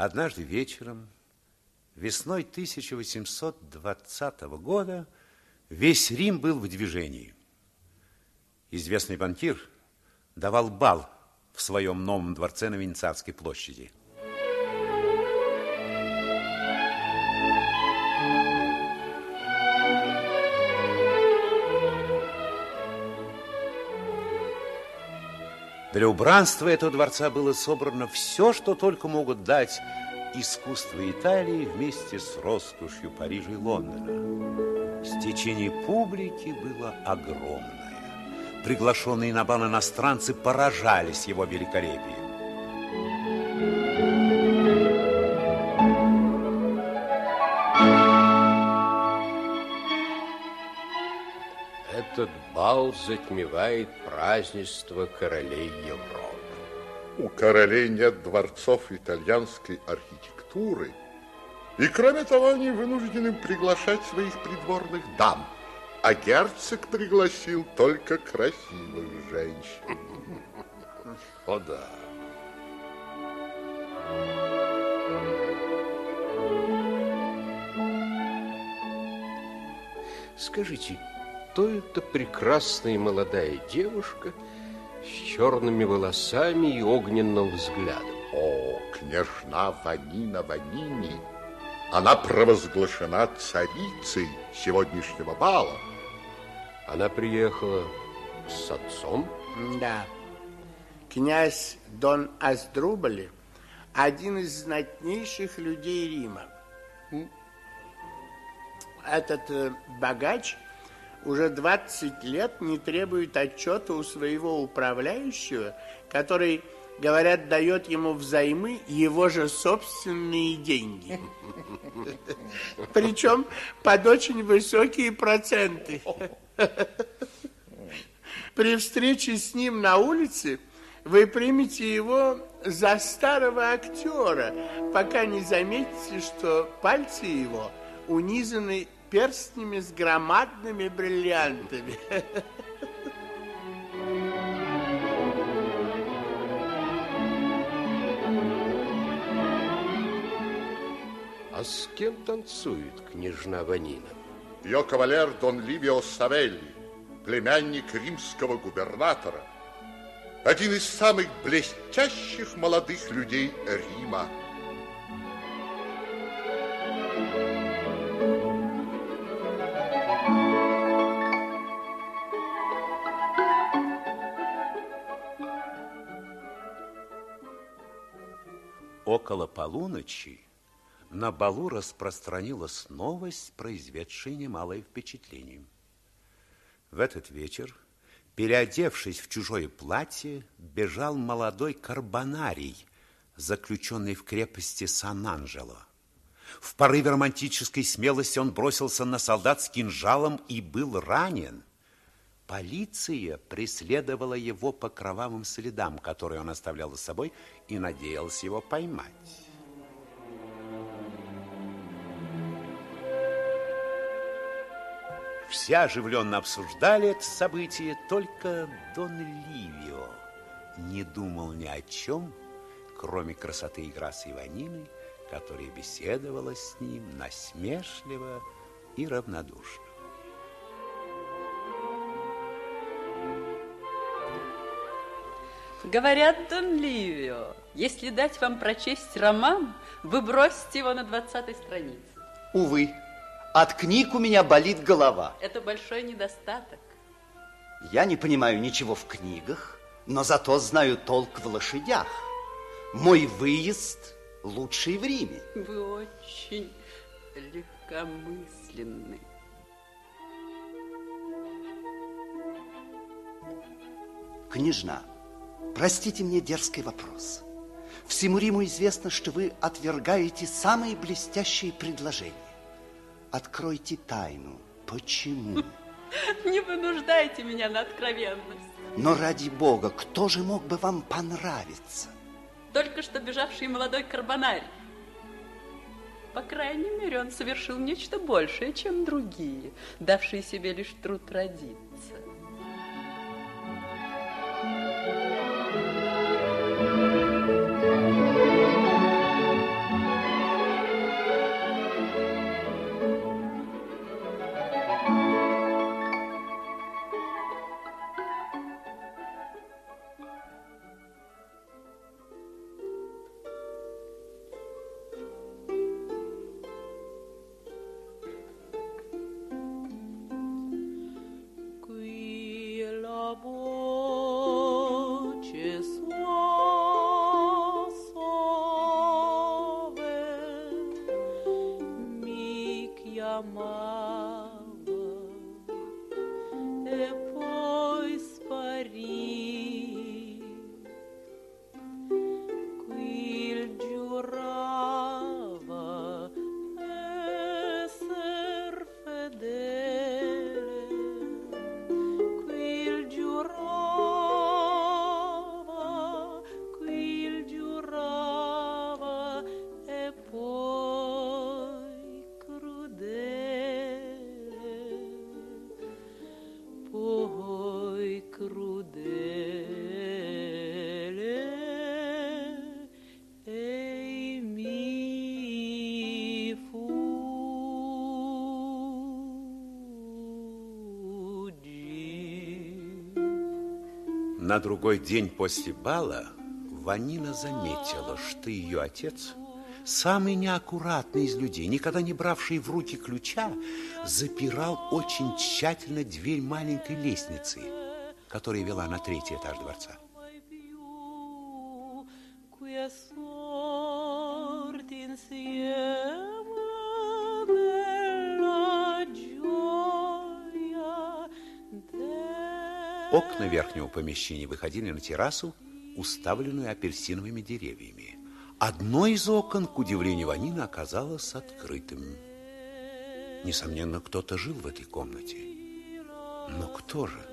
Однажды вечером, весной 1820 года, весь Рим был в движении. Известный банкир давал бал в своем новом дворце на Венецианской площади. Для убранства этого дворца было собрано все, что только могут дать искусство Италии вместе с роскошью Парижа и Лондона. Стечение публики было огромное. Приглашенные на бал иностранцы поражались его великолепием. Этот бал затмевает празднество королей Европы. У королей нет дворцов итальянской архитектуры. И кроме того, они вынуждены приглашать своих придворных дам. А герцог пригласил только красивых женщин. О да. Скажите, кто это прекрасная молодая девушка с черными волосами и огненным взглядом? О, княжна Ванина Ванини. Она провозглашена царицей сегодняшнего бала. Она приехала с отцом? Да. Князь Дон Аздрубали один из знатнейших людей Рима. Этот э, богач уже 20 лет не требует отчета у своего управляющего, который, говорят, дает ему взаймы его же собственные деньги. Причем под очень высокие проценты. При встрече с ним на улице вы примете его за старого актера, пока не заметите, что пальцы его унизаны перстнями с громадными бриллиантами. А с кем танцует княжна Ванина? Ее кавалер Дон Ливио Савелли, племянник римского губернатора, один из самых блестящих молодых людей Рима. Около полуночи на балу распространилась новость, произведшая немалое впечатление. В этот вечер, переодевшись в чужое платье, бежал молодой карбонарий, заключенный в крепости Сан-Анджело. В порыве романтической смелости он бросился на солдат с кинжалом и был ранен. Полиция преследовала его по кровавым следам, которые он оставлял за собой, и надеялась его поймать. Все оживленно обсуждали это событие, только Дон Ливио не думал ни о чем, кроме красоты и грации Иванины, которая беседовала с ним насмешливо и равнодушно. Говорят, Дон Ливио, если дать вам прочесть роман, вы бросите его на двадцатой странице. Увы, от книг у меня болит голова. Это большой недостаток. Я не понимаю ничего в книгах, но зато знаю толк в лошадях. Мой выезд лучший в Риме. Вы очень легкомысленны. Княжна, простите мне дерзкий вопрос. Всему Риму известно, что вы отвергаете самые блестящие предложения. Откройте тайну. Почему? Не вынуждайте меня на откровенность. Но ради бога, кто же мог бы вам понравиться? Только что бежавший молодой карбонарий. По крайней мере, он совершил нечто большее, чем другие, давшие себе лишь труд родиться. На другой день после бала Ванина заметила, что ее отец, самый неаккуратный из людей, никогда не бравший в руки ключа, запирал очень тщательно дверь маленькой лестницы, которая вела на третий этаж дворца. Окна верхнего помещения выходили на террасу, уставленную апельсиновыми деревьями. Одно из окон, к удивлению Ванины, оказалось открытым. Несомненно, кто-то жил в этой комнате. Но кто же?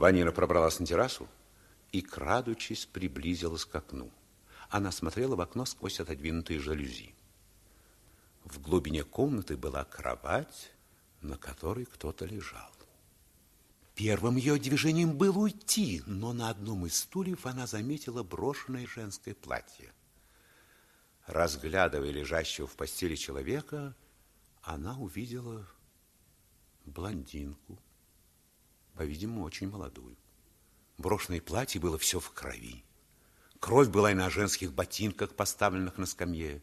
Ванина пробралась на террасу и, крадучись, приблизилась к окну. Она смотрела в окно сквозь отодвинутые жалюзи. В глубине комнаты была кровать, на которой кто-то лежал. Первым ее движением было уйти, но на одном из стульев она заметила брошенное женское платье. Разглядывая лежащего в постели человека, она увидела блондинку, по-видимому, очень молодую. Брошенное платье было все в крови. Кровь была и на женских ботинках, поставленных на скамье.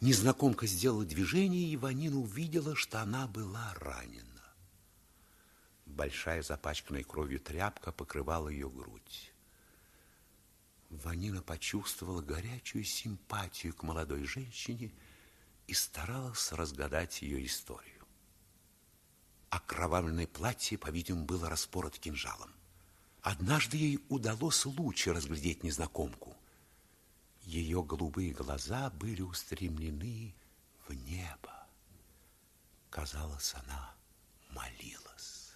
Незнакомка сделала движение, и Ванина увидела, что она была ранена. Большая запачканная кровью тряпка покрывала ее грудь. Ванина почувствовала горячую симпатию к молодой женщине и старалась разгадать ее историю. Окровавленное платье, по-видимому, было распорото кинжалом. Однажды ей удалось лучше разглядеть незнакомку. Ее голубые глаза были устремлены в небо. Казалось, она молилась.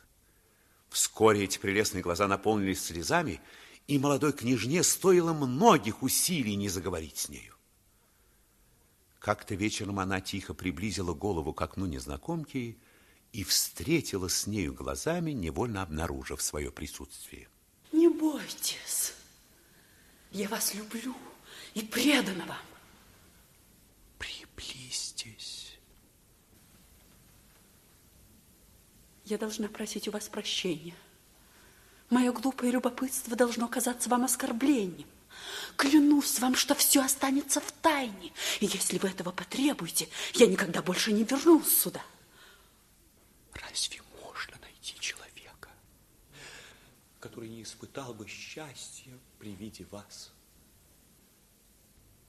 Вскоре эти прелестные глаза наполнились слезами, и молодой княжне стоило многих усилий не заговорить с нею. Как-то вечером она тихо приблизила голову к окну незнакомки и встретила с нею глазами, невольно обнаружив свое присутствие. Не бойтесь, я вас люблю и предана вам. Приблизьтесь. Я должна просить у вас прощения. Мое глупое любопытство должно казаться вам оскорблением. Клянусь вам, что все останется в тайне. И если вы этого потребуете, я никогда больше не вернусь сюда. Разве можно найти человека, который не испытал бы счастья при виде вас?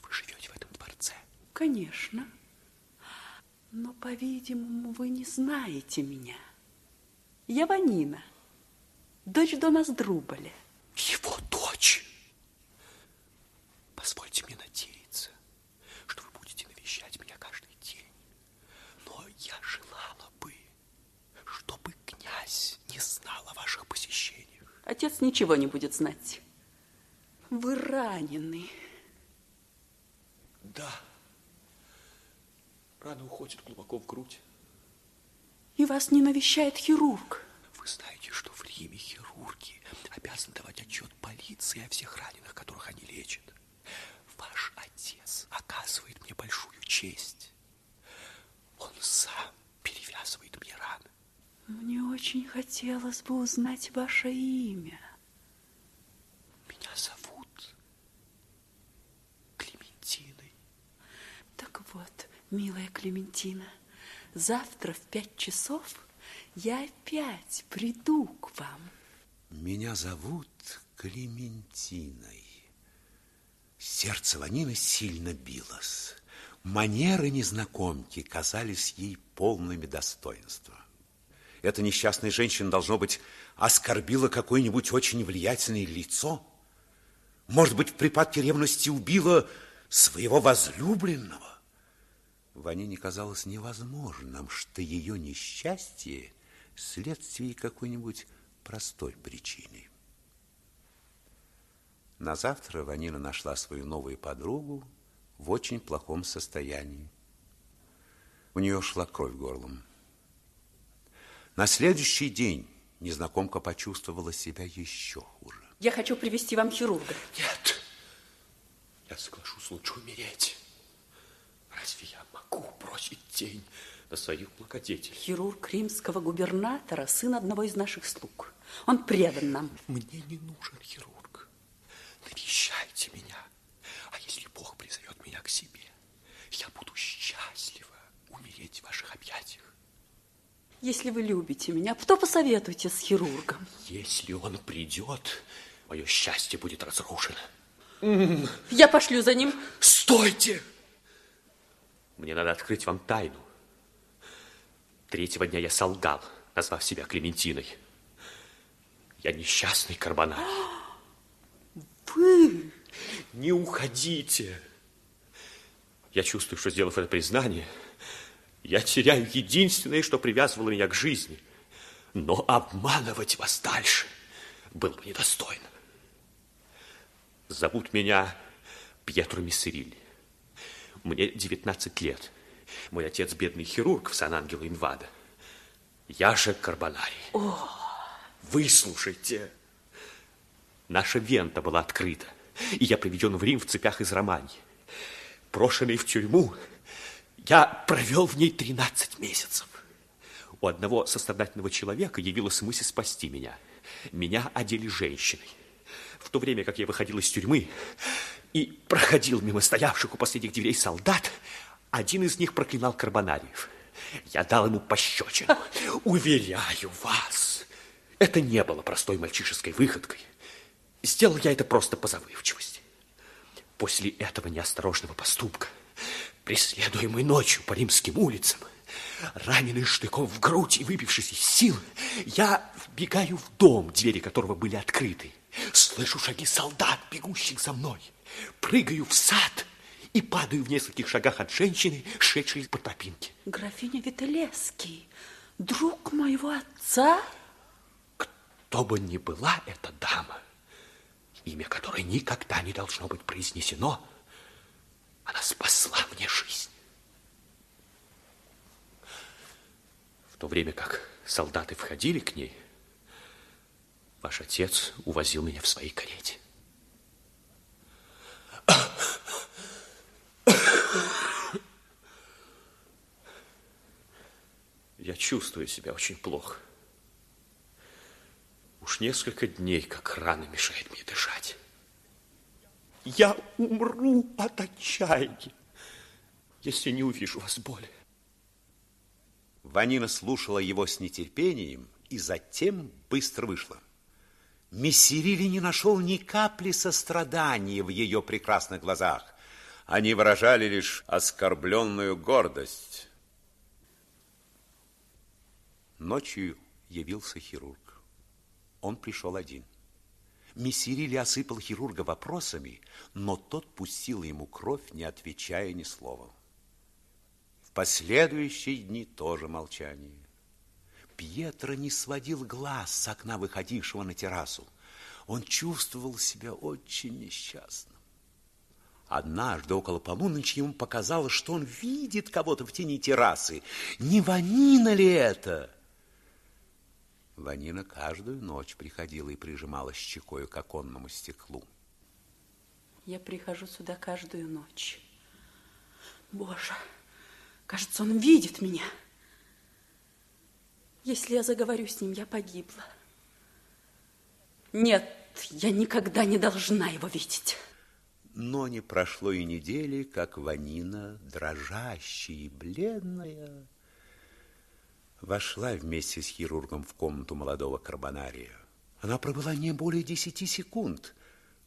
Вы живете в этом дворце? Конечно. Но, по-видимому, вы не знаете меня. Я Ванина, дочь Дона Сдрубаля. Его дочь? Позвольте мне надеяться, что вы будете навещать меня каждый день. Но я желала бы, чтобы князь не знал о ваших посещениях. Отец ничего не будет знать. Вы ранены. Да. Рана уходит глубоко в грудь. И вас не навещает хирург. Вы знаете, что в Риме хирурги обязаны давать отчет полиции о всех раненых, которых они лечат. Ваш отец оказывает мне большую честь. Он сам перевязывает мне раны. Мне очень хотелось бы узнать ваше имя. Меня зовут Клементиной. Милая Клементина, завтра в пять часов я опять приду к вам. Меня зовут Клементиной. Сердце Ванины сильно билось. Манеры незнакомки казались ей полными достоинства. Эта несчастная женщина, должно быть, оскорбила какое-нибудь очень влиятельное лицо. Может быть, в припадке ревности убила своего возлюбленного. Ванине казалось невозможным, что ее несчастье следствие какой-нибудь простой причины. На завтра Ванина нашла свою новую подругу в очень плохом состоянии. У нее шла кровь горлом. На следующий день незнакомка почувствовала себя еще хуже. Я хочу привести вам хирурга. Нет, я соглашусь лучше умереть. Разве я могу бросить тень на своих благодетелей? Хирург римского губернатора, сын одного из наших слуг. Он предан нам. Мне не нужен хирург. Навещайте меня. А если Бог призовет меня к себе, я буду счастлива умереть в ваших объятиях. Если вы любите меня, то посоветуйте с хирургом. Если он придет, мое счастье будет разрушено. Я пошлю за ним. Стойте! Мне надо открыть вам тайну. Третьего дня я солгал, назвав себя Клементиной. Я несчастный карбонар. Вы? Не уходите. Я чувствую, что, сделав это признание, я теряю единственное, что привязывало меня к жизни. Но обманывать вас дальше было бы недостойно. Зовут меня Пьетро Миссерилли. Мне 19 лет. Мой отец бедный хирург в Сан-Ангело Инвада. Я же Карбонарий. О! Выслушайте. Наша вента была открыта, и я приведен в Рим в цепях из Романии. Брошенный в тюрьму, я провел в ней 13 месяцев. У одного сострадательного человека явилась мысль спасти меня. Меня одели женщиной. В то время, как я выходил из тюрьмы и проходил мимо стоявших у последних дверей солдат, один из них проклинал Карбонариев. Я дал ему пощечину. Уверяю вас, это не было простой мальчишеской выходкой. Сделал я это просто по забывчивости. После этого неосторожного поступка, преследуемый ночью по римским улицам, раненый штыком в грудь и выбившись из сил, я вбегаю в дом, двери которого были открыты. Слышу шаги солдат, бегущих за мной. Прыгаю в сад и падаю в нескольких шагах от женщины, шедшей по тропинке. Графиня Виталевский, друг моего отца? Кто бы ни была эта дама, имя которой никогда не должно быть произнесено, она спасла мне жизнь. В то время как солдаты входили к ней, ваш отец увозил меня в своей карете. Я чувствую себя очень плохо. Уж несколько дней, как рана мешает мне дышать. Я умру от отчаяния, если не увижу вас более. Ванина слушала его с нетерпением и затем быстро вышла. Мессирили не нашел ни капли сострадания в ее прекрасных глазах. Они выражали лишь оскорбленную гордость. Ночью явился хирург. Он пришел один. Мессирили осыпал хирурга вопросами, но тот пустил ему кровь, не отвечая ни слова. В последующие дни тоже молчание. Пьетро не сводил глаз с окна, выходившего на террасу. Он чувствовал себя очень несчастным. Однажды около полуночи ему показалось, что он видит кого-то в тени террасы. Не Ванина ли это? Ванина каждую ночь приходила и прижималась щекою к оконному стеклу. Я прихожу сюда каждую ночь. Боже, кажется, он видит меня. Если я заговорю с ним, я погибла. Нет, я никогда не должна его видеть. Но не прошло и недели, как Ванина, дрожащая и бледная, вошла вместе с хирургом в комнату молодого карбонария. Она пробыла не более десяти секунд,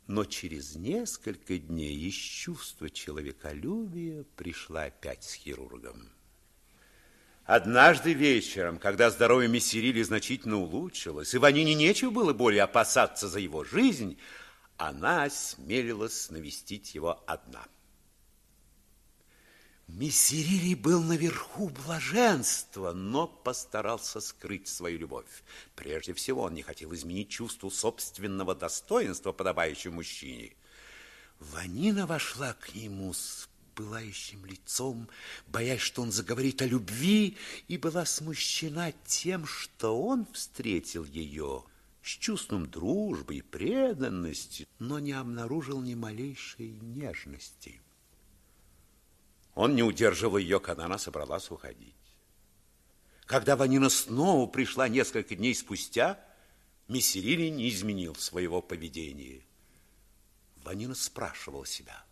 но через несколько дней из чувства человеколюбия пришла опять с хирургом. Однажды вечером, когда здоровье Мессерили значительно улучшилось, и Ванине нечего было более опасаться за его жизнь, она осмелилась навестить его одна. Мессерили был наверху блаженства, но постарался скрыть свою любовь. Прежде всего, он не хотел изменить чувству собственного достоинства, подобающего мужчине. Ванина вошла к нему с пылающим лицом, боясь, что он заговорит о любви, и была смущена тем, что он встретил ее с чувством дружбы и преданности, но не обнаружил ни малейшей нежности. Он не удерживал ее, когда она собралась уходить. Когда Ванина снова пришла несколько дней спустя, Мессерили не изменил своего поведения. Ванина спрашивал себя,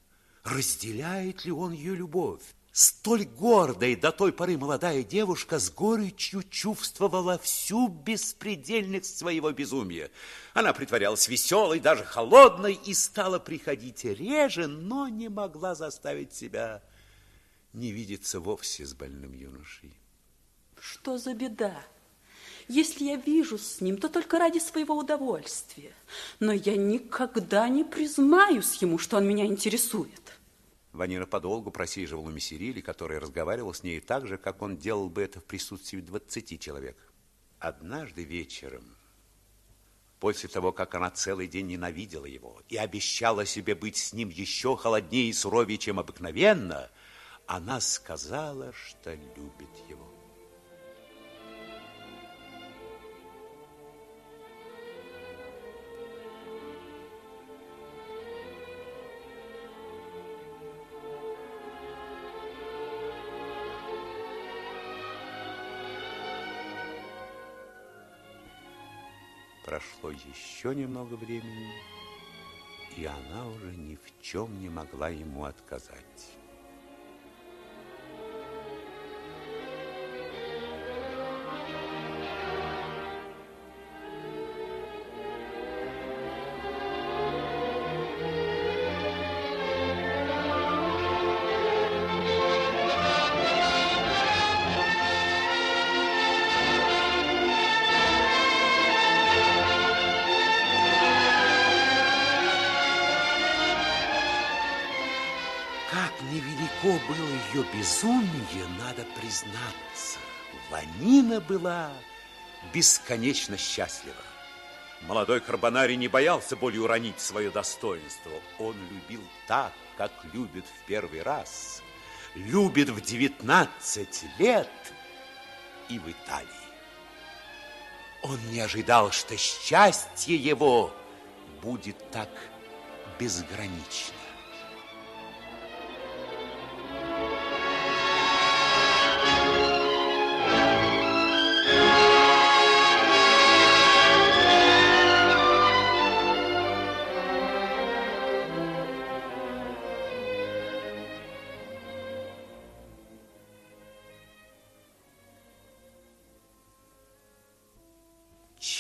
разделяет ли он ее любовь. Столь гордая до той поры молодая девушка с горечью чувствовала всю беспредельность своего безумия. Она притворялась веселой, даже холодной, и стала приходить реже, но не могла заставить себя не видеться вовсе с больным юношей. Что за беда? Если я вижу с ним, то только ради своего удовольствия. Но я никогда не признаюсь ему, что он меня интересует. Ванина подолгу просиживал у Мессерили, который разговаривал с ней так же, как он делал бы это в присутствии двадцати человек. Однажды вечером, после того, как она целый день ненавидела его и обещала себе быть с ним еще холоднее и суровее, чем обыкновенно, она сказала, что любит его. Прошло еще немного времени, и она уже ни в чем не могла ему отказать. Ее безумие, надо признаться. Ванина была бесконечно счастлива. Молодой Карбонари не боялся более уронить свое достоинство. Он любил так, как любит в первый раз. Любит в 19 лет и в Италии. Он не ожидал, что счастье его будет так безгранично.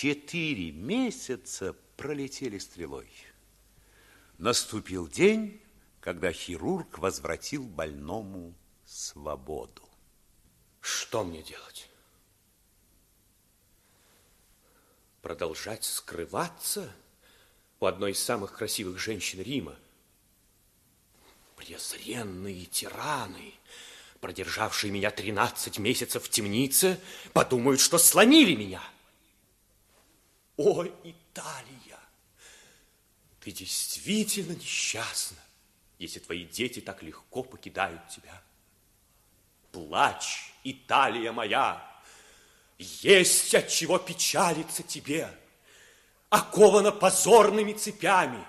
Четыре месяца пролетели стрелой. Наступил день, когда хирург возвратил больному свободу. Что мне делать? Продолжать скрываться у одной из самых красивых женщин Рима? Презренные тираны, продержавшие меня 13 месяцев в темнице, подумают, что сломили меня – о, Италия, ты действительно несчастна, если твои дети так легко покидают тебя. Плачь, Италия моя, есть от чего печалиться тебе, окована позорными цепями,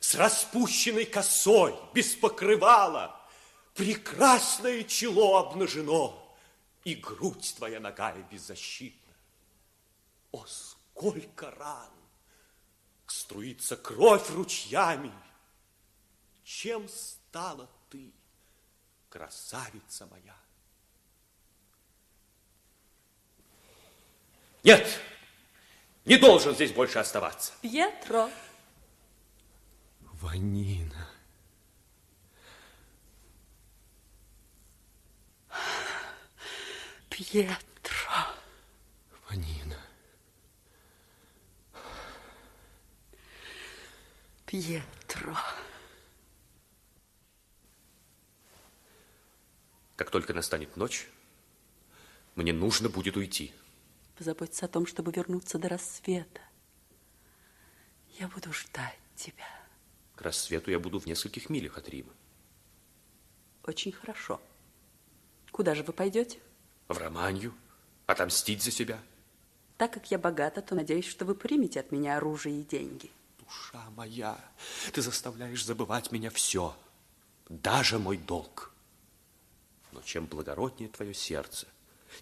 с распущенной косой, без покрывала, прекрасное чело обнажено, и грудь твоя ногая беззащитна. О, сколько ран! Струится кровь ручьями. чем стала ты, красавица моя? Нет, не должен здесь больше оставаться. Пьетро. Ванина. Пьетро. Ванина. Пьетро. Как только настанет ночь, мне нужно будет уйти. Позаботься о том, чтобы вернуться до рассвета. Я буду ждать тебя. К рассвету я буду в нескольких милях от Рима. Очень хорошо. Куда же вы пойдете? В Романью? Отомстить за себя? Так как я богата, то надеюсь, что вы примете от меня оружие и деньги. Душа моя, ты заставляешь забывать меня все, даже мой долг. Но чем благороднее твое сердце,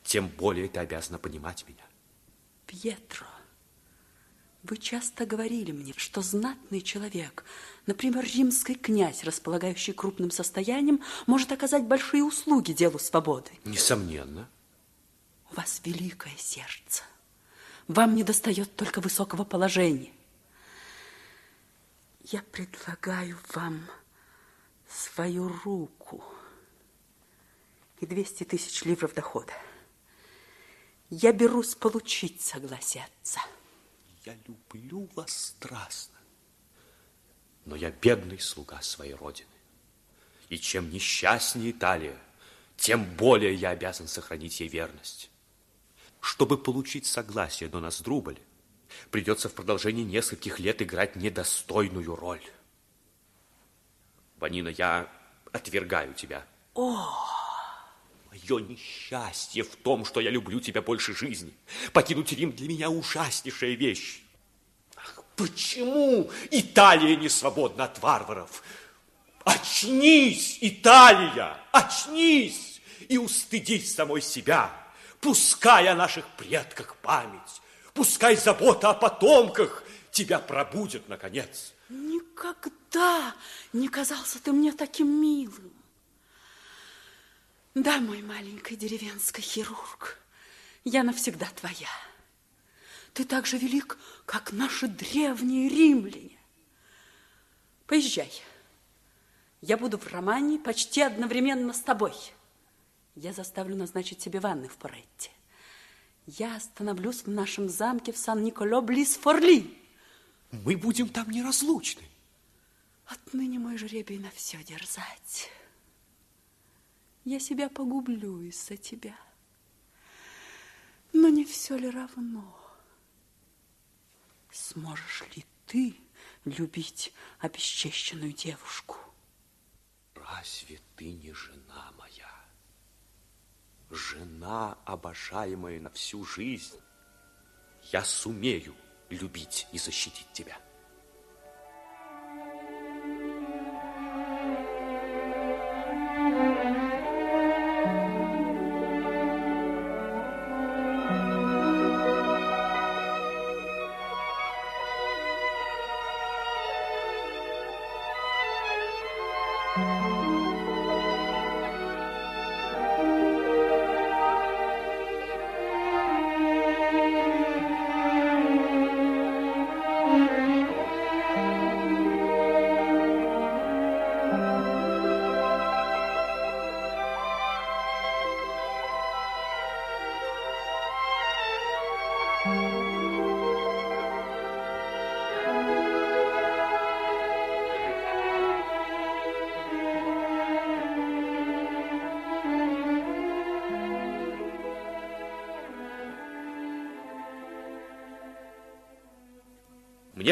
тем более ты обязана понимать меня. Пьетро, вы часто говорили мне, что знатный человек, например, римский князь, располагающий крупным состоянием, может оказать большие услуги делу свободы. Несомненно. У вас великое сердце. Вам не достает только высокого положения. Я предлагаю вам свою руку и 200 тысяч ливров дохода. Я берусь получить согласие отца. Я люблю вас страстно, но я бедный слуга своей родины. И чем несчастнее Италия, тем более я обязан сохранить ей верность. Чтобы получить согласие Дона Сдрубаля, придется в продолжении нескольких лет играть недостойную роль. Ванина, я отвергаю тебя. О! Мое несчастье в том, что я люблю тебя больше жизни. Покинуть Рим для меня ужаснейшая вещь. Ах, почему Италия не свободна от варваров? Очнись, Италия, очнись и устыдись самой себя. Пускай о наших предках память, пускай забота о потомках тебя пробудет, наконец. Никогда не казался ты мне таким милым. Да, мой маленький деревенский хирург, я навсегда твоя. Ты так же велик, как наши древние римляне. Поезжай. Я буду в Романии почти одновременно с тобой. Я заставлю назначить тебе ванны в Поретте. Я остановлюсь в нашем замке в Сан-Николо близ Форли. Мы будем там неразлучны. Отныне мой жребий на все дерзать. Я себя погублю из-за тебя. Но не все ли равно? Сможешь ли ты любить обесчещенную девушку? Разве ты не жена моя? Жена, обожаемая на всю жизнь. Я сумею любить и защитить тебя.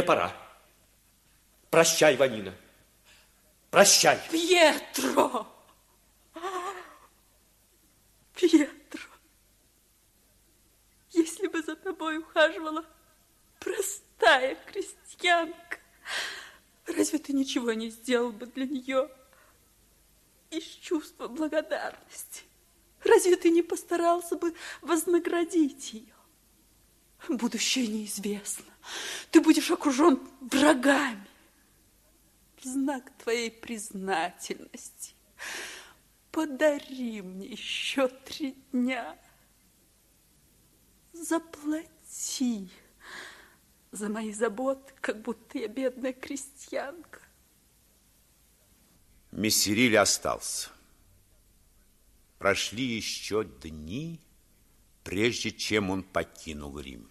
Мне пора. Прощай, Ванина. Прощай. Пьетро! Пьетро! Если бы за тобой ухаживала простая крестьянка, разве ты ничего не сделал бы для нее из чувства благодарности? Разве ты не постарался бы вознаградить ее? Будущее неизвестно. Ты будешь окружен врагами. в знак твоей признательности подари мне еще три дня. Заплати за мои заботы, как будто я бедная крестьянка. Мессериль остался. Прошли еще дни, прежде чем он покинул Рим.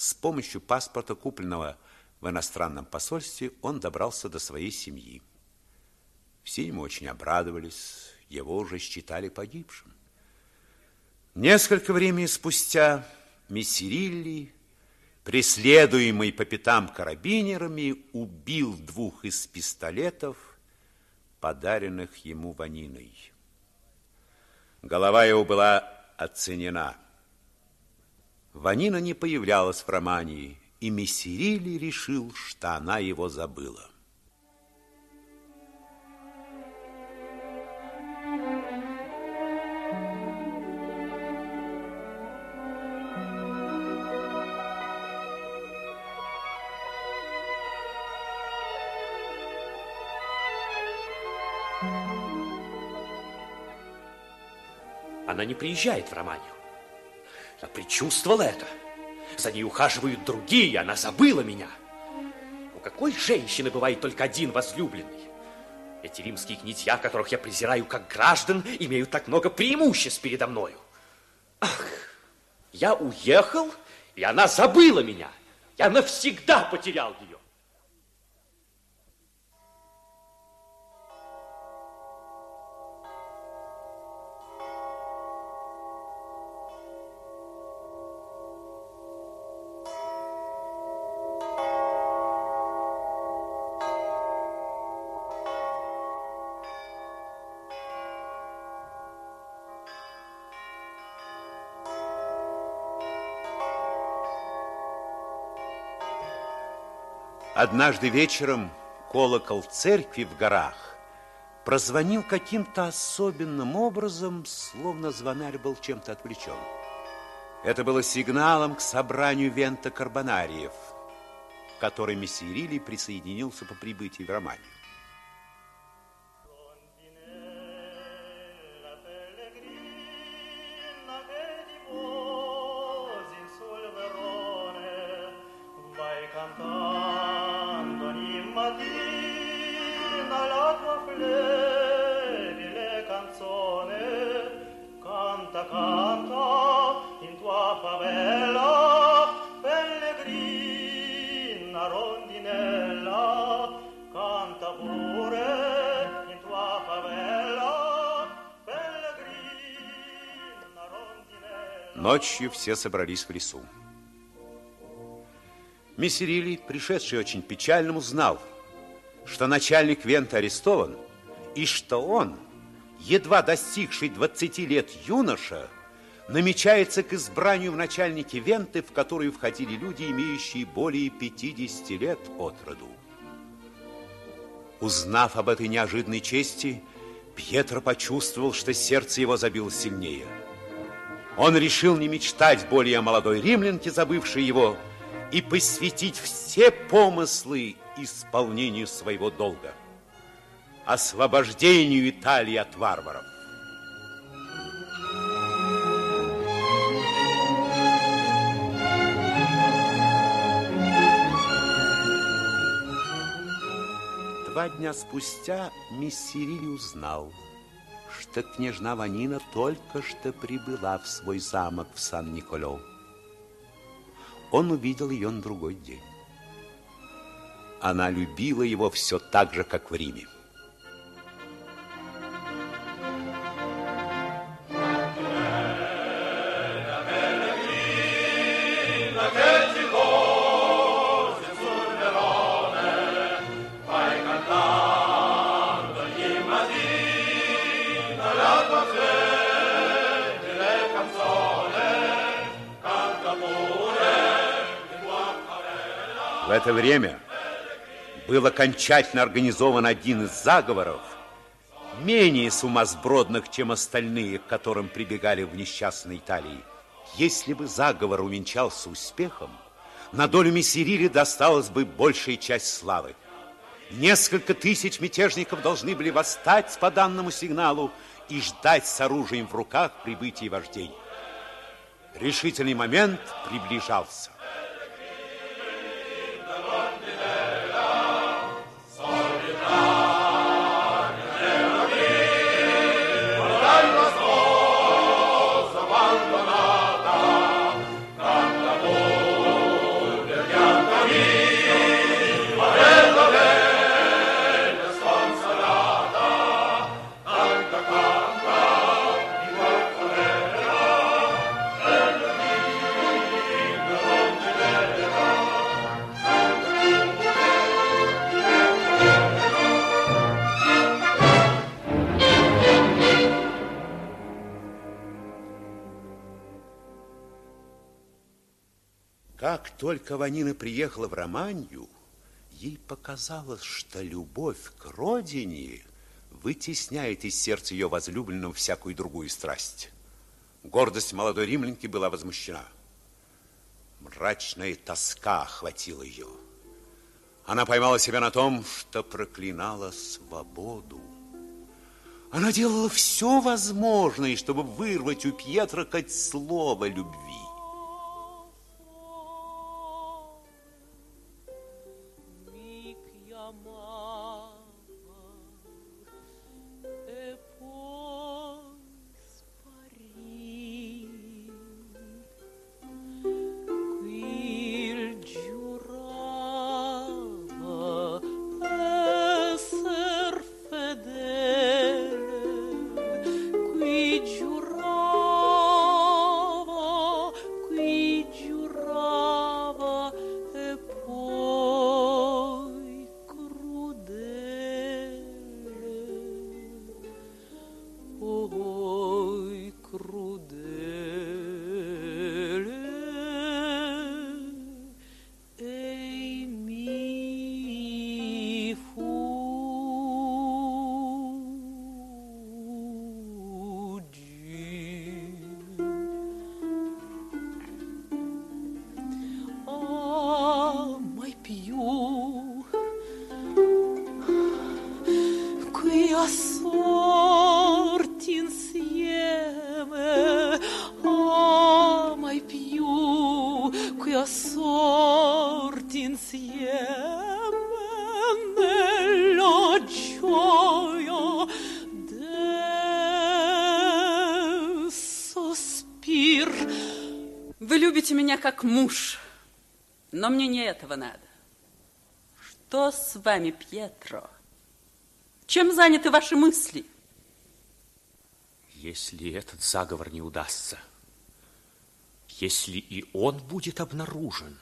С помощью паспорта, купленного в иностранном посольстве, он добрался до своей семьи. Все ему очень обрадовались, его уже считали погибшим. Несколько времени спустя Мессерилли, преследуемый по пятам карабинерами, убил двух из пистолетов, подаренных ему Ваниной. Голова его была оценена. Ванина не появлялась в романе, и Мессерили решил, что она его забыла. Она не приезжает в Романию. Я предчувствовала это. За ней ухаживают другие, она забыла меня. У какой женщины бывает только один возлюбленный? Эти римские князья, которых я презираю как граждан, имеют так много преимуществ передо мною. Ах, я уехал, и она забыла меня. Я навсегда потерял ее. Однажды вечером колокол церкви в горах прозвонил каким-то особенным образом, словно звонарь был чем-то отвлечен. Это было сигналом к собранию Вента Карбонариев, к которой Мессирили присоединился по прибытии в Романию. Ночью все собрались в лесу. Мессерили, пришедший очень печальным, узнал, что начальник Вента арестован, и что он, едва достигший 20 лет юноша, намечается к избранию в начальнике Венты, в которую входили люди, имеющие более 50 лет от роду. Узнав об этой неожиданной чести, Пьетро почувствовал, что сердце его забилось сильнее. Он решил не мечтать более о молодой римлянке, забывшей его, и посвятить все помыслы исполнению своего долга, освобождению Италии от варваров. Два дня спустя Мессирили узнал, что княжна Ванина только что прибыла в свой замок в Сан-Николо. Он увидел ее на другой день. Она любила его все так же, как в Риме. Это время был окончательно организован один из заговоров, менее сумасбродных, чем остальные, к которым прибегали в несчастной Италии. Если бы заговор увенчался успехом, на долю Мессерили досталась бы большая часть славы. Несколько тысяч мятежников должны были восстать по данному сигналу и ждать с оружием в руках прибытия вождей. Решительный момент приближался. Только Ванина приехала в Романию, ей показалось, что любовь к родине вытесняет из сердца ее возлюбленного всякую другую страсть. Гордость молодой римлянки была возмущена. Мрачная тоска охватила ее. Она поймала себя на том, что проклинала свободу. Она делала все возможное, чтобы вырвать у Пьетра хоть слово любви. Вами, Пьетро? Чем заняты ваши мысли? Если этот заговор не удастся, если и он будет обнаружен,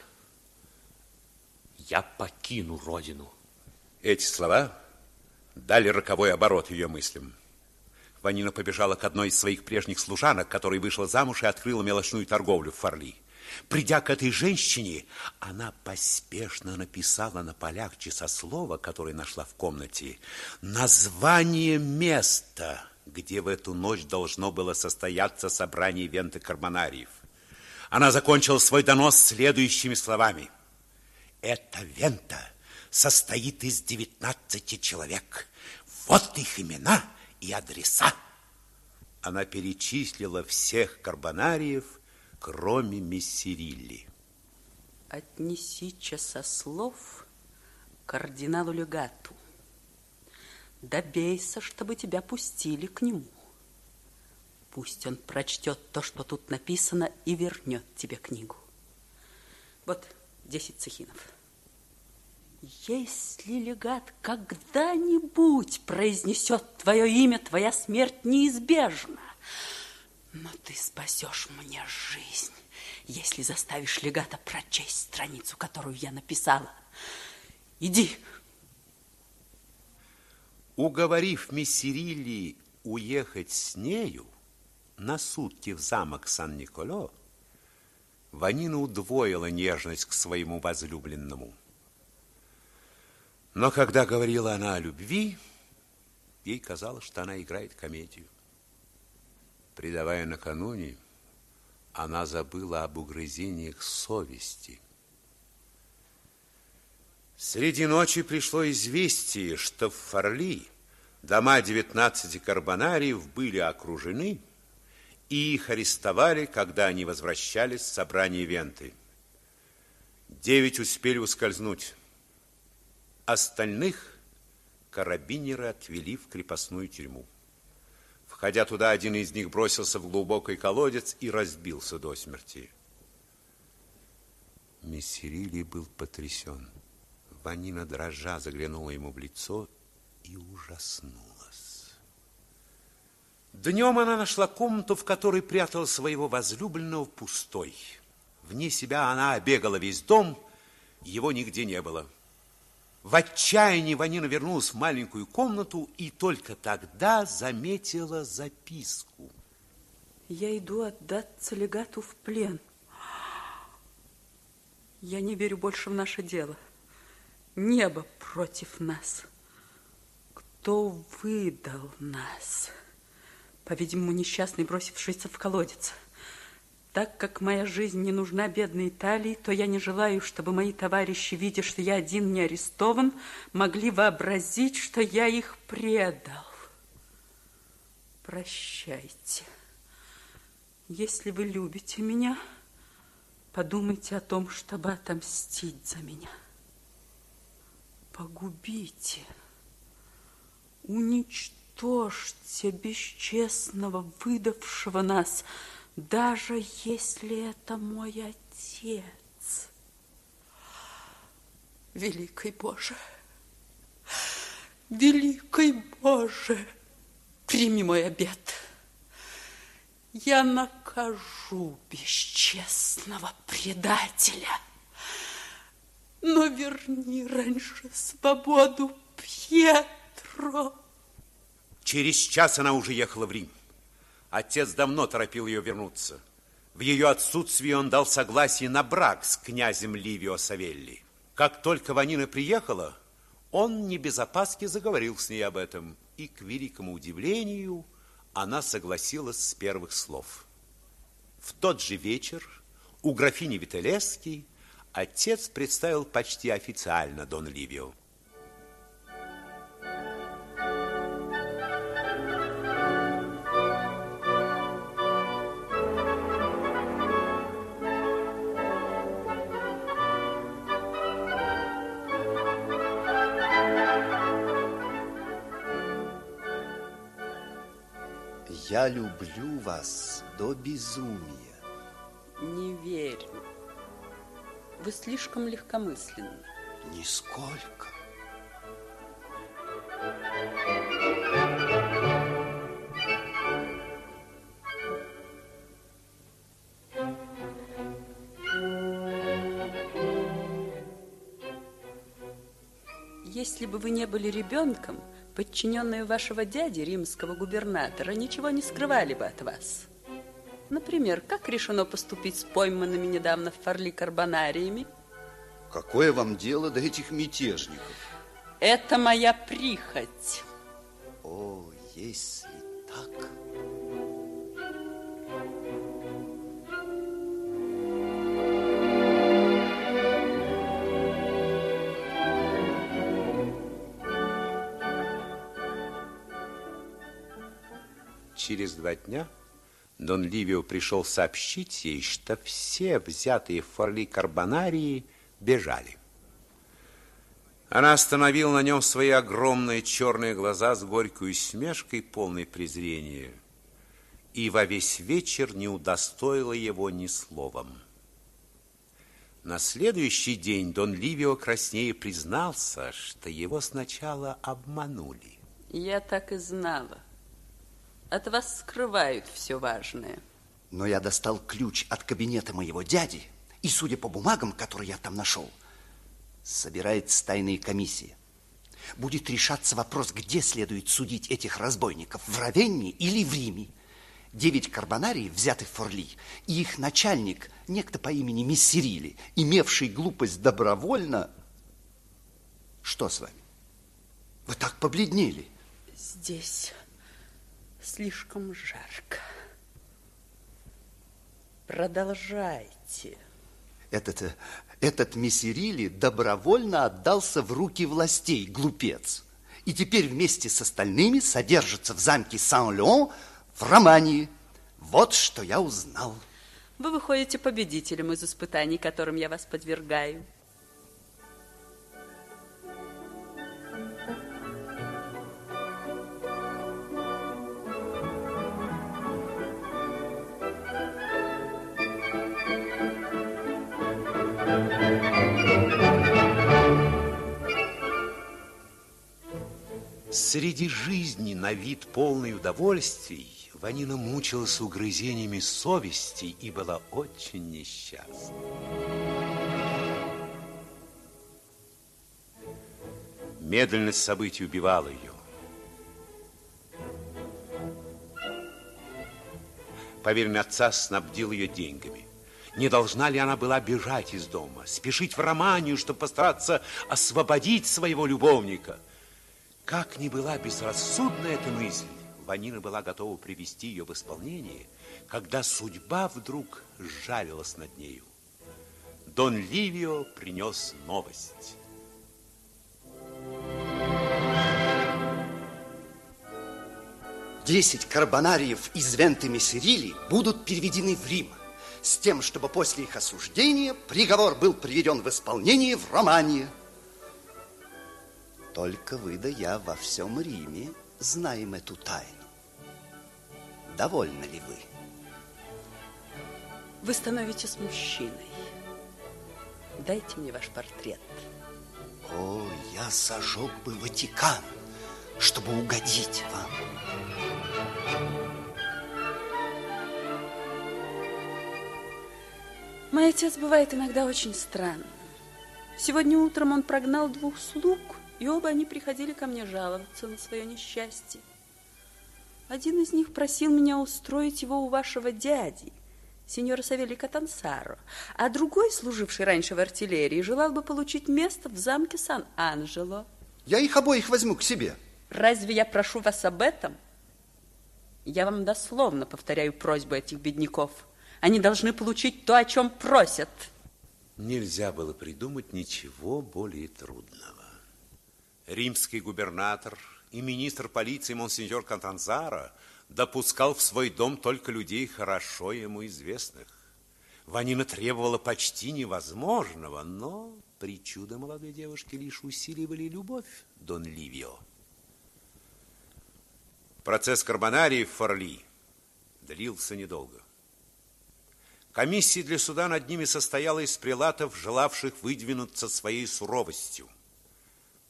я покину родину. Эти слова дали роковой оборот ее мыслям. Ванина побежала к одной из своих прежних служанок, которая вышла замуж и открыла мелочную торговлю в Фарли. Придя к этой женщине, она поспешно написала на полях часослова, которое нашла в комнате, название места, где в эту ночь должно было состояться собрание венты карбонариев. Она закончила свой донос следующими словами. Эта вента состоит из 19 человек. Вот их имена и адреса. Она перечислила всех карбонариев, кроме Мессерилли. Отнеси часослов кардиналу Легату. Добейся, чтобы тебя пустили к нему. Пусть он прочтет то, что тут написано, и вернет тебе книгу. Вот десять цехинов. Если легат когда-нибудь произнесет твое имя, твоя смерть неизбежна. Но ты спасешь мне жизнь, если заставишь легата прочесть страницу, которую я написала. Иди. Уговорив Мессерилли уехать с нею на сутки в замок Сан-Николо, Ванина удвоила нежность к своему возлюбленному. Но когда говорила она о любви, ей казалось, что она играет комедию. Предавая накануне, она забыла об угрызениях совести. Среди ночи пришло известие, что в Форли дома 19 карбонариев были окружены, и их арестовали, когда они возвращались с собрания Венты. Девять успели ускользнуть. Остальных карабинеры отвели в крепостную тюрьму. Входя туда, один из них бросился в глубокий колодец и разбился до смерти. Мессерили был потрясен. Ванина дрожа заглянула ему в лицо и ужаснулась. Днем она нашла комнату, в которой прятала своего возлюбленного пустой. Вне себя она обегала весь дом, его нигде не было. В отчаянии Ванина вернулась в маленькую комнату и только тогда заметила записку. Я иду отдаться легату в плен. Я не верю больше в наше дело. Небо против нас. Кто выдал нас? По-видимому, несчастный, бросившийся в колодец. Так как моя жизнь не нужна бедной Италии, то я не желаю, чтобы мои товарищи, видя, что я один не арестован, могли вообразить, что я их предал. Прощайте. Если вы любите меня, подумайте о том, чтобы отомстить за меня. Погубите, уничтожьте бесчестного, выдавшего нас, даже если это мой отец. Великий Боже, великий Боже, прими мой обет. Я накажу бесчестного предателя, но верни раньше свободу Пьетро. Через час она уже ехала в Рим. Отец давно торопил ее вернуться. В ее отсутствие он дал согласие на брак с князем Ливио Савелли. Как только Ванина приехала, он не без опаски заговорил с ней об этом, и, к великому удивлению, она согласилась с первых слов. В тот же вечер у графини Вителески отец представил почти официально Дон Ливио. Я люблю вас до безумия. Не верю. Вы слишком легкомысленны. Нисколько. Если бы вы не были ребенком, подчиненные вашего дяди, римского губернатора, ничего не скрывали бы от вас. Например, как решено поступить с пойманными недавно в Форли карбонариями? Какое вам дело до этих мятежников? Это моя прихоть. О, если так... Через два дня Дон Ливио пришел сообщить ей, что все взятые в Форли карбонарии бежали. Она остановила на нем свои огромные черные глаза с горькой усмешкой, полной презрения, и во весь вечер не удостоила его ни словом. На следующий день Дон Ливио краснее признался, что его сначала обманули. Я так и знала. От вас скрывают все важное. Но я достал ключ от кабинета моего дяди, и, судя по бумагам, которые я там нашел, собирается тайная комиссия. Будет решаться вопрос, где следует судить этих разбойников, в Равенне или в Риме. Девять карбонарий взяты в Форли, и их начальник, некто по имени Миссерили, имевший глупость добровольно... Что с вами? Вы так побледнели. Здесь слишком жарко. Продолжайте. Этот, э, этот Мессерили добровольно отдался в руки властей, глупец. И теперь вместе с остальными содержится в замке Сан-Леон в Романии. Вот что я узнал. Вы выходите победителем из испытаний, которым я вас подвергаю. Среди жизни на вид полной удовольствий Ванина мучилась угрызениями совести и была очень несчастна. Медленность событий убивала ее. Поверенный отца снабдил ее деньгами. Не должна ли она была бежать из дома, спешить в Романию, чтобы постараться освободить своего любовника? Как ни была безрассудна эта мысль, Ванина была готова привести ее в исполнение, когда судьба вдруг сжалилась над нею. Дон Ливио принес новость. Десять карбонариев из Венты Мессерили будут переведены в Рим, с тем, чтобы после их осуждения приговор был приведен в исполнение в Романии. Только вы да я во всем Риме знаем эту тайну. Довольны ли вы? Вы становитесь мужчиной. Дайте мне ваш портрет. О, я сожег бы Ватикан, чтобы угодить вам. Мой отец бывает иногда очень странным. Сегодня утром он прогнал двух слуг, и оба они приходили ко мне жаловаться на свое несчастье. Один из них просил меня устроить его у вашего дяди, сеньора Савелий Катансаро, а другой, служивший раньше в артиллерии, желал бы получить место в замке Сан-Анджело. Я их обоих возьму к себе. Разве я прошу вас об этом? Я вам дословно повторяю просьбу этих бедняков. Они должны получить то, о чем просят. Нельзя было придумать ничего более трудного. Римский губернатор и министр полиции монсеньор Кантанзара допускал в свой дом только людей, хорошо ему известных. Ванина требовала почти невозможного, но причуды молодой девушки лишь усиливали любовь Дон Ливио. Процесс Карбонарии в Форли длился недолго. Комиссия для суда над ними состояла из прилатов, желавших выдвинуться своей суровостью.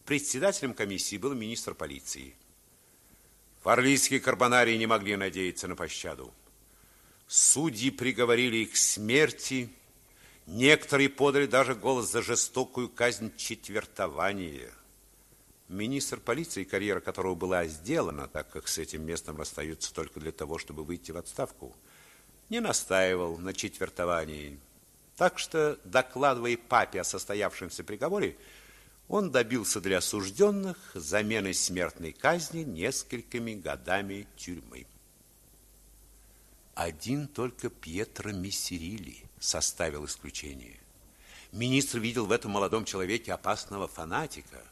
Председателем комиссии был министр полиции. Фарлийские карбонарии не могли надеяться на пощаду. Судьи приговорили их к смерти. Некоторые подали даже голос за жестокую казнь четвертования. Министр полиции, карьера которого была сделана, так как с этим местом расстаются только для того, чтобы выйти в отставку, не настаивал на четвертовании. Так что, докладывая папе о состоявшемся приговоре, он добился для осужденных замены смертной казни несколькими годами тюрьмы. Один только Пьетро Мессерили составил исключение. Министр видел в этом молодом человеке опасного фанатика.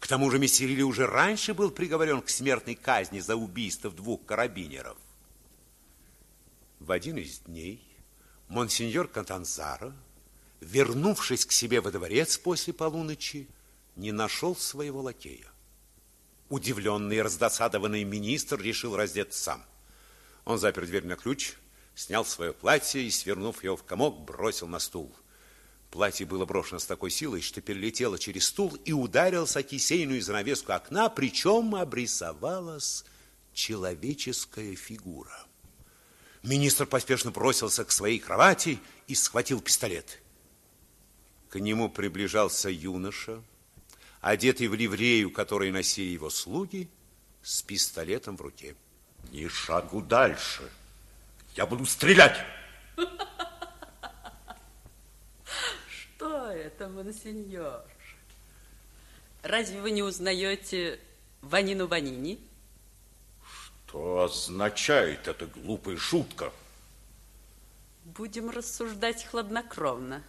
К тому же Мессерили уже раньше был приговорен к смертной казни за убийство двух карабинеров. В один из дней монсеньор Кантанзаро, вернувшись к себе во дворец после полуночи, не нашел своего лакея. Удивленный и раздосадованный министр решил раздеться сам. Он запер дверь на ключ, снял свое платье и, свернув его в комок, бросил на стул. Платье было брошено с такой силой, что перелетело через стул и ударилось о кисейную занавеску окна, причем обрисовалась человеческая фигура. Министр поспешно бросился к своей кровати и схватил пистолет. К нему приближался юноша, одетый в ливрею, который носили его слуги, с пистолетом в руке. Ни шагу дальше. Я буду стрелять. Что это, монсеньор? Разве вы не узнаете Ванину Ванини? Что означает эта глупая шутка? Будем рассуждать хладнокровно.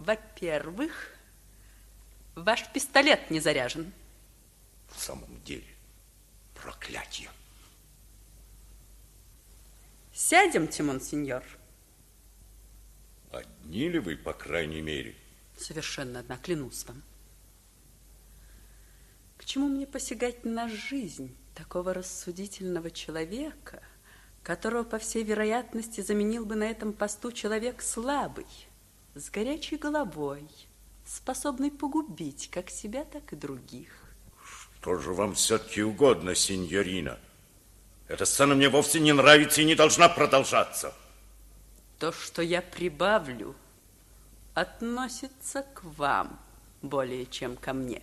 Во-первых, ваш пистолет не заряжен. В самом деле, проклятие. Сядемте, монсеньор. Одни ли вы, по крайней мере? Совершенно одна, клянусь вам. К чему мне посягать на жизнь такого рассудительного человека, которого, по всей вероятности, заменил бы на этом посту человек слабый, с горячей головой, способный погубить как себя, так и других? Что же вам все-таки угодно, сеньорина? Эта сцена мне вовсе не нравится и не должна продолжаться. То, что я прибавлю, относится к вам более, чем ко мне.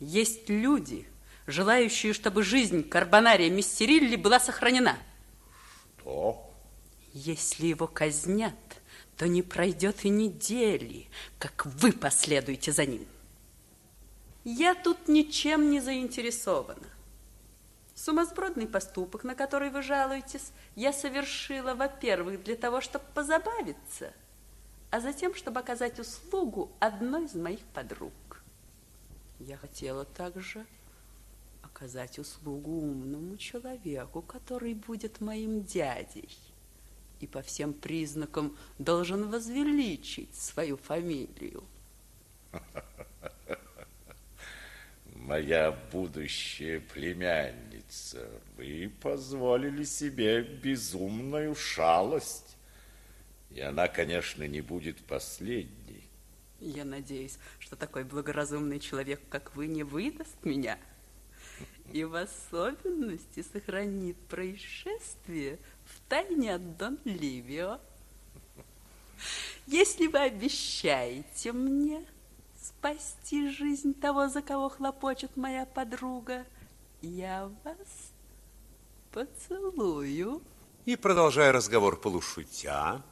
Есть люди, желающие, чтобы жизнь Карбонария Мистерилли была сохранена. Что? Если его казнят, то не пройдет и недели, как вы последуете за ним. Я тут ничем не заинтересована. Сумасбродный поступок, на который вы жалуетесь, я совершила, во-первых, для того, чтобы позабавиться, а затем, чтобы оказать услугу одной из моих подруг. Я хотела также оказать услугу умному человеку, который будет моим дядей и по всем признакам должен возвеличить свою фамилию. Моя будущая племянница, вы позволили себе безумную шалость. И она, конечно, не будет последней. Я надеюсь, что такой благоразумный человек, как вы, не выдаст меня и в особенности сохранит происшествие в тайне от Дон Ливио. Если вы обещаете мне спасти жизнь того, за кого хлопочет моя подруга, я вас поцелую. И, продолжая разговор полушутя,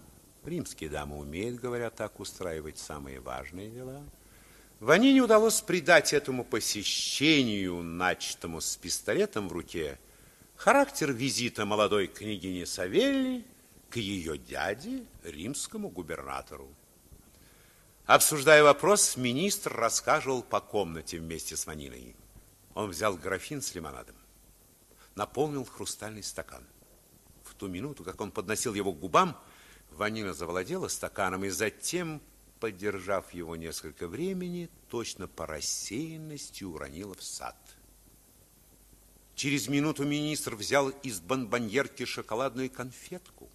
римские дамы умеют, говорят так, устраивать самые важные дела, Ванине удалось придать этому посещению, начатому с пистолетом в руке, характер визита молодой княгини Савелли к ее дяде, римскому губернатору. Обсуждая вопрос, министр рассказывал по комнате вместе с Ваниной. Он взял графин с лимонадом, наполнил хрустальный стакан. В ту минуту, как он подносил его к губам, Ванина завладела стаканом и затем, подержав его несколько времени, точно по рассеянности уронила в сад. Через минуту министр взял из бонбоньерки шоколадную конфетку.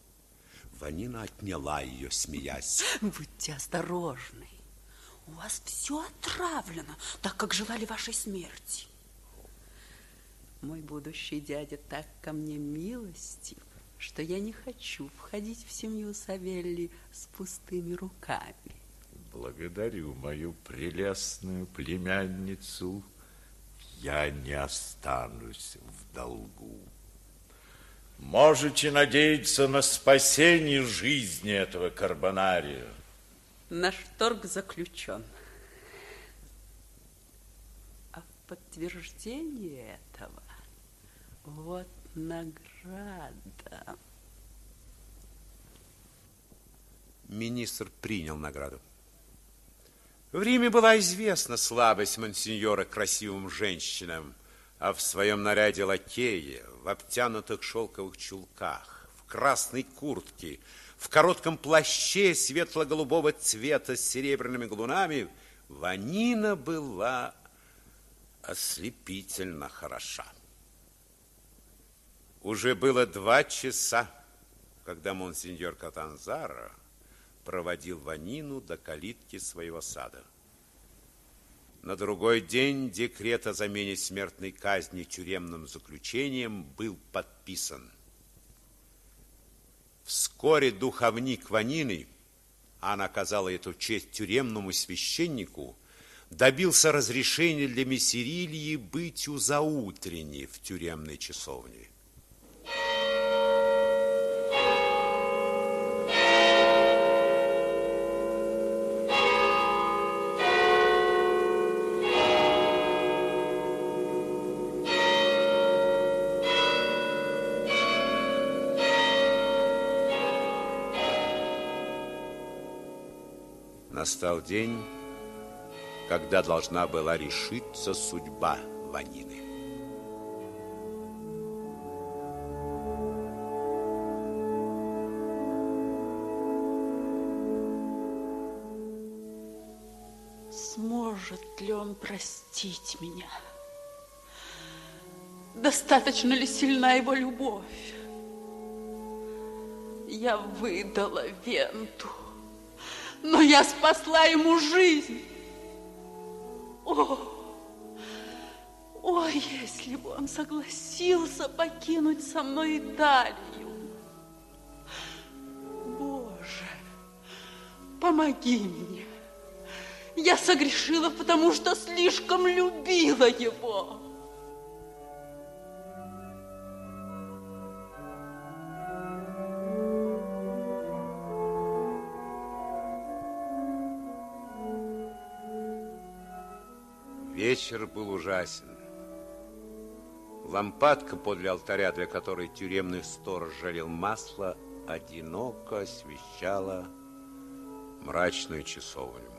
Ванина отняла ее, смеясь. Будьте осторожны. У вас все отравлено, так как желали вашей смерти. Мой будущий дядя так ко мне милостив, что я не хочу входить в семью Савелли с пустыми руками. Благодарю мою прелестную племянницу. Я не останусь в долгу. Можете надеяться на спасение жизни этого карбонария. Наш торг заключен. А в подтверждение этого вот награда. Министр принял награду. В Риме была известна слабость монсеньора к красивым женщинам, а в своем наряде лакея, в обтянутых шелковых чулках, в красной куртке, в коротком плаще светло-голубого цвета с серебряными галунами, Ванина была ослепительно хороша. Уже было два часа, когда монсеньор Катанзара проводил Ванину до калитки своего сада. На другой день декрет о замене смертной казни тюремным заключением был подписан. Вскоре духовник Ванины, она оказала эту честь тюремному священнику, добился разрешения для Мессерильи быть у заутренней в тюремной часовне. Настал день, когда должна была решиться судьба Ванины. Сможет ли он простить меня? Достаточно ли сильна его любовь? Я выдала Венту, но я спасла ему жизнь. О, о, если бы он согласился покинуть со мной Италию. Боже, помоги мне. Я согрешила, потому что слишком любила его. Вечер был ужасен. Лампадка подле алтаря, для которой тюремный сторож жалел масло, одиноко освещала мрачную часовню.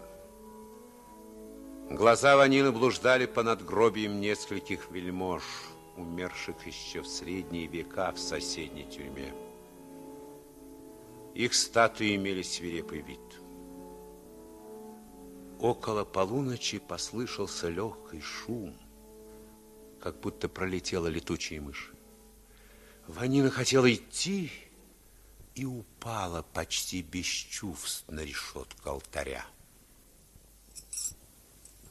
Глаза Ванины блуждали по надгробиям нескольких вельмож, умерших еще в средние века в соседней тюрьме. Их статуи имели свирепый вид. Около полуночи послышался легкий шум, как будто пролетела летучая мышь. Ванина хотела идти и упала почти без чувств на решетку алтаря.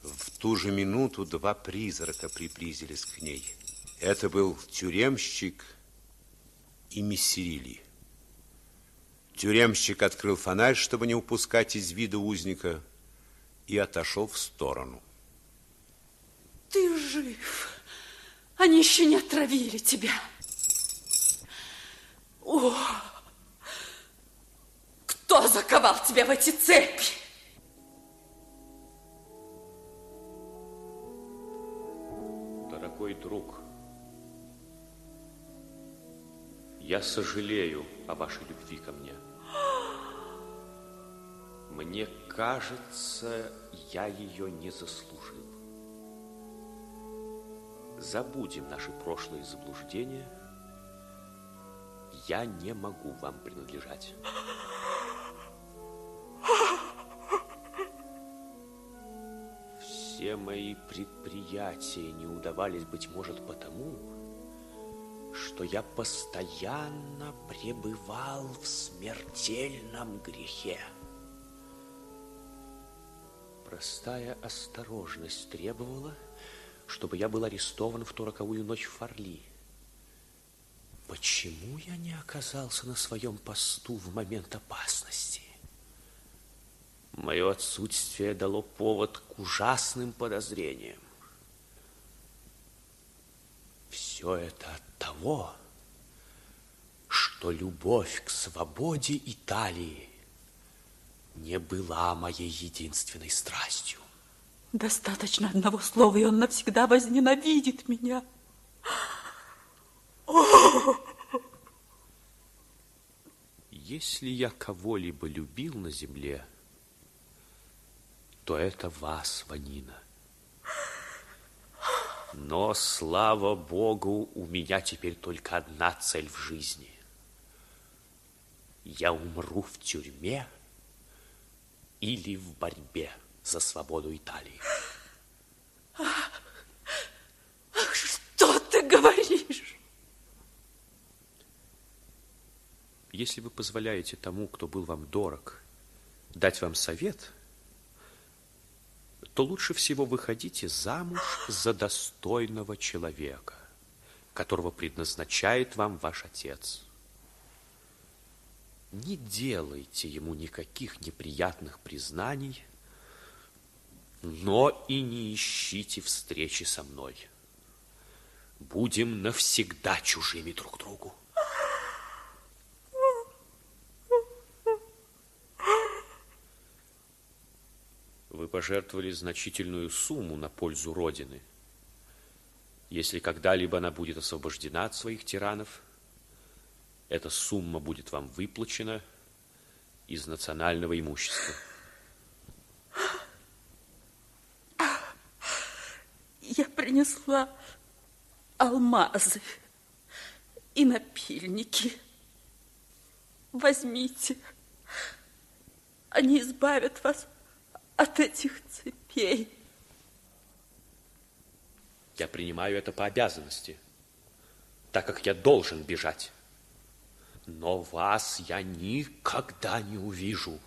В ту же минуту два призрака приблизились к ней. Это был тюремщик и Мессерили. Тюремщик открыл фонарь, чтобы не упускать из вида узника, и отошел в сторону. Ты жив. Они еще не отравили тебя. О, кто заковал тебя в эти цепи? Дорогой друг, я сожалею о вашей любви ко мне. Мне кажется, я ее не заслужил. Забудем наши прошлые заблуждения. Я не могу вам принадлежать. Все мои предприятия не удавались, быть может, потому, что я постоянно пребывал в смертельном грехе. Простая осторожность требовала, чтобы я был арестован в ту роковую ночь в Фарли. Почему я не оказался на своем посту в момент опасности? Мое отсутствие дало повод к ужасным подозрениям. Все это от того, что любовь к свободе Италии не была моей единственной страстью. Достаточно одного слова, и он навсегда возненавидит меня. Если я кого-либо любил на земле, то это вас, Ванина. Но, слава Богу, у меня теперь только одна цель в жизни. Я умру в тюрьме или в борьбе за свободу Италии. Ах, что ты говоришь? Если вы позволяете тому, кто был вам дорог, дать вам совет, то лучше всего выходите замуж за достойного человека, которого предназначает вам ваш отец. Не делайте ему никаких неприятных признаний, но и не ищите встречи со мной. Будем навсегда чужими друг другу. Вы пожертвовали значительную сумму на пользу Родины. Если когда-либо она будет освобождена от своих тиранов, эта сумма будет вам выплачена из национального имущества. Я принесла алмазы и напильники. Возьмите, они избавят вас от этих цепей. Я принимаю это по обязанности, так как я должен бежать. Но вас я никогда не увижу.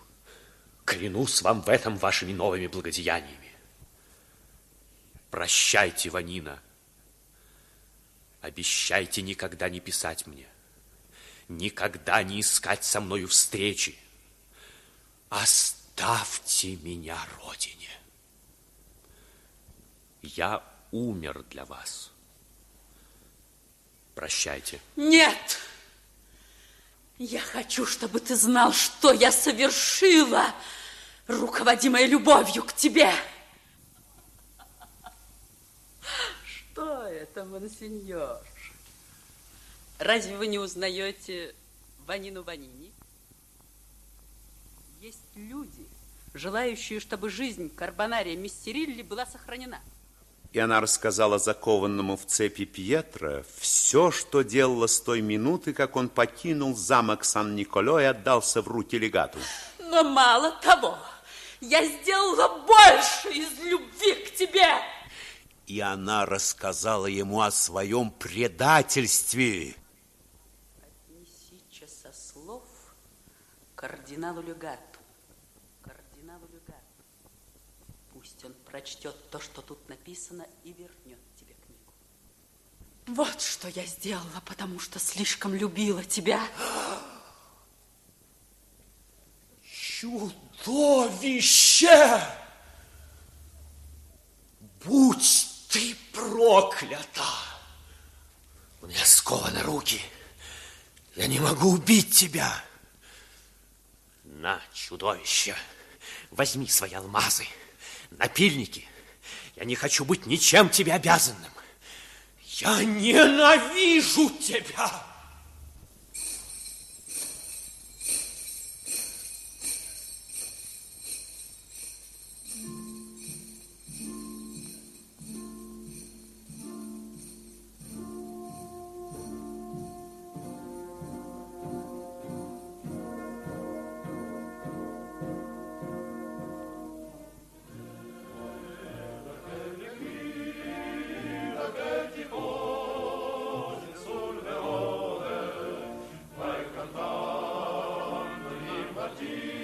Клянусь вам в этом вашими новыми благодеяниями. Прощайте, Ванина. Обещайте никогда не писать мне. Никогда не искать со мною встречи. Оставьте меня родине. Я умер для вас. Прощайте. Нет! Я хочу, чтобы ты знал, что я совершила, руководимая любовью к тебе. Что это, монсеньор? Разве вы не узнаете Ванину Ванини? Есть люди, желающие, чтобы жизнь Карбонария Мистерилли была сохранена. И она рассказала закованному в цепи Пьетро все, что делала с той минуты, как он покинул замок Сан-Николо и отдался в руки легату. Но мало того, я сделала больше из любви к тебе. И она рассказала ему о своем предательстве. Отнеси часослов кардиналу Легату. Кардиналу Легату. Пусть он прочтет то, что тут написано, и вернет тебе книгу. Вот что я сделала, потому что слишком любила тебя. Чудовище! Будь ты проклята! У меня скованы руки. Я не могу убить тебя. На, чудовище, возьми свои алмазы, напильники. Я не хочу быть ничем тебе обязанным. Я ненавижу тебя! Ванина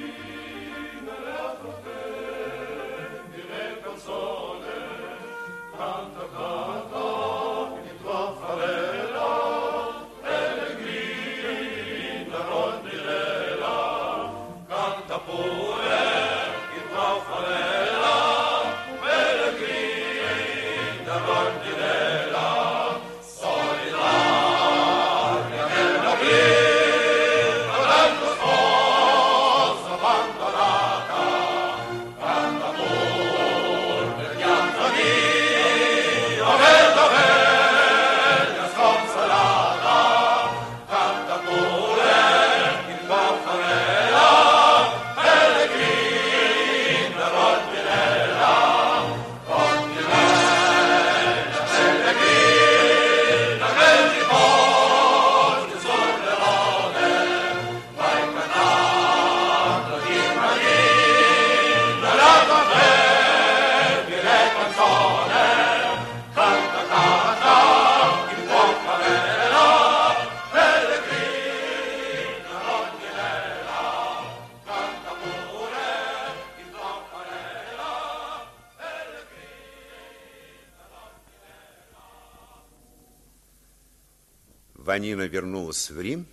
вернулась в Рим,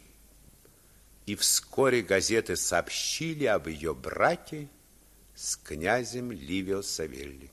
и вскоре газеты сообщили об ее браке с князем Ливио Савелли.